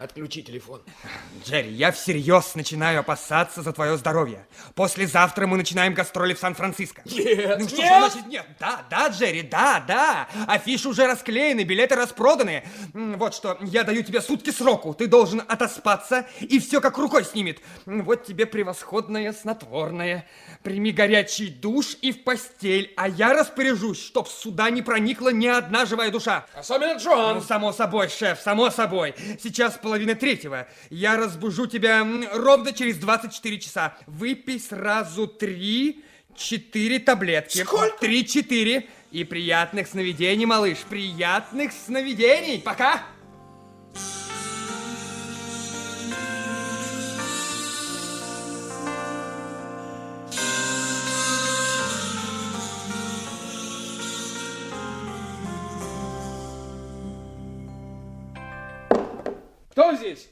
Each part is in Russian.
Отключи телефон. Джерри, я всерьез начинаю опасаться за твое здоровье. Послезавтра мы начинаем гастроли в Сан-Франциско. Нет, ну, что нет! значит нет? Да, да, Джерри, да, да. Афиши уже расклеены, билеты распроданы. Вот что, я даю тебе сутки сроку. Ты должен отоспаться, и все как рукой снимет. Вот тебе превосходное снотворное. Прими горячий душ и в постель, а я распоряжусь, чтоб сюда не проникла ни одна живая душа. Особенно Джон. Ну, само собой, шеф, само собой. Сейчас половина третьего. Я разбужу тебя ровно через 24 часа. Выпей сразу три, четыре таблетки. Сколько? Три-четыре. И приятных сновидений, малыш. Приятных сновидений. Пока. Кто здесь?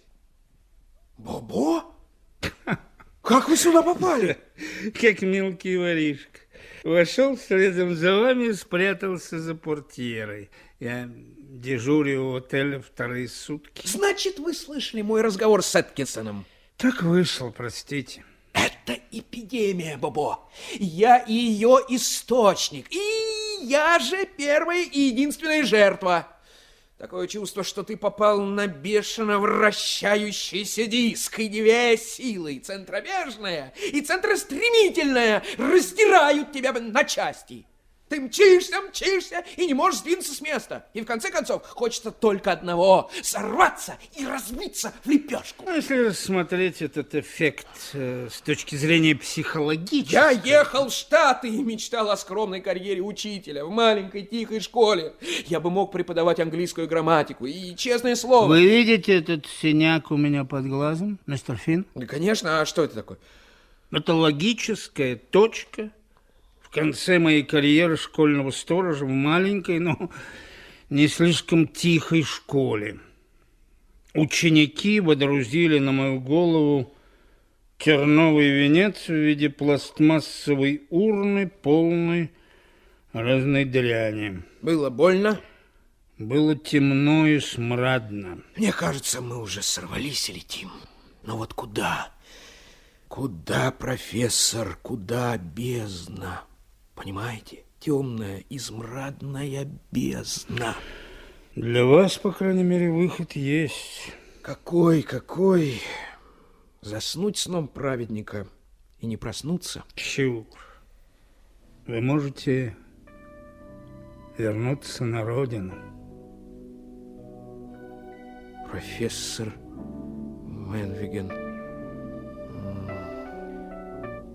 Бобо? Как вы сюда попали? Как мелкий воришка. Вошел следом за вами и спрятался за портьерой. Я дежурю у отеля вторые сутки. Значит, вы слышали мой разговор с Эткинсоном? Так вышел, простите. Это эпидемия, Бобо. Я ее источник. И я же первая и единственная жертва. Такое чувство, что ты попал на бешено вращающийся диск, и две силы, центробежная и центростремительная, раздирают тебя на части. Ты мчишься, мчишься и не можешь сдвинуться с места. И в конце концов хочется только одного – сорваться и разбиться в лепешку. Ну, если рассмотреть этот эффект э, с точки зрения психологической... Я ехал в Штаты и мечтал о скромной карьере учителя в маленькой тихой школе. Я бы мог преподавать английскую грамматику и, честное слово... Вы видите этот синяк у меня под глазом, мистер Финн? Да, конечно, а что это такое? Это логическая точка в конце моей карьеры школьного сторожа в маленькой, но не слишком тихой школе. Ученики водрузили на мою голову терновый венец в виде пластмассовой урны, полной разной дряни. Было больно? Было темно и смрадно. Мне кажется, мы уже сорвались и летим. Но вот куда? Куда, профессор, куда бездна? Понимаете? Темная, измрадная бездна. Для вас, по крайней мере, выход есть. Какой, какой? Заснуть сном праведника и не проснуться? Чур. Вы можете вернуться на родину. Профессор Менвиген.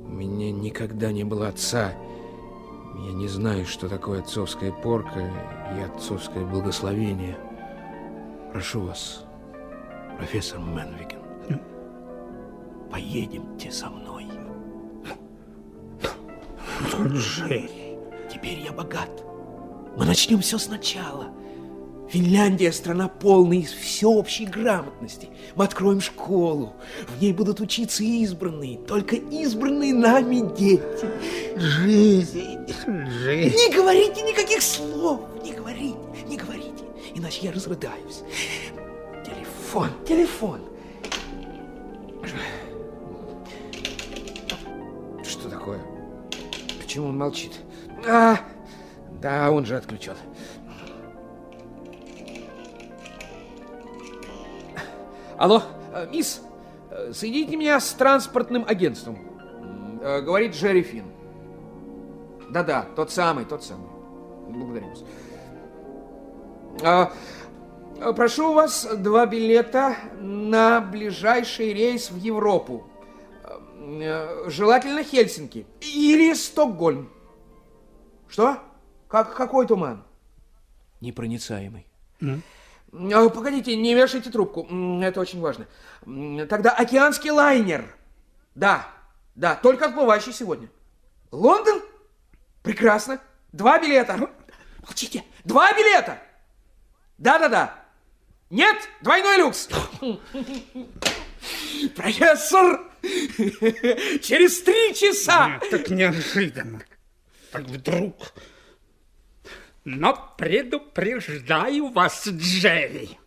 У меня никогда не было отца. Я не знаю, что такое отцовская порка и отцовское благословение. Прошу вас, профессор Менвиген, поедемте со мной. Джерри. Теперь я богат. Мы начнем все сначала. Финляндия – страна полной всеобщей грамотности. Мы откроем школу. В ней будут учиться избранные, только избранные нами дети. Жизнь, жизнь. Не говорите никаких слов, не говорите, не говорите, иначе я разрыдаюсь. Телефон, телефон. Что такое? Почему он молчит? А, да, он же отключен. Алло, э, мисс, э, соедините меня с транспортным агентством. Э, Говорит Джерри Финн. Да-да, тот самый, тот самый. Благодарю вас. А, а, прошу вас два билета на ближайший рейс в Европу. А, Желательно Хельсинки или Стокгольм. Что? Как, какой туман? Непроницаемый. А, Погодите, не вешайте трубку. Это очень важно. Тогда океанский лайнер. Да, да, только отплывающий сегодня. Лондон? Прекрасно. Два билета. Молчите. Два билета. Да-да-да. Нет, двойной люкс. Профессор, через три часа. Нет, так неожиданно. Так вдруг. Но предупреждаю вас, Джерри.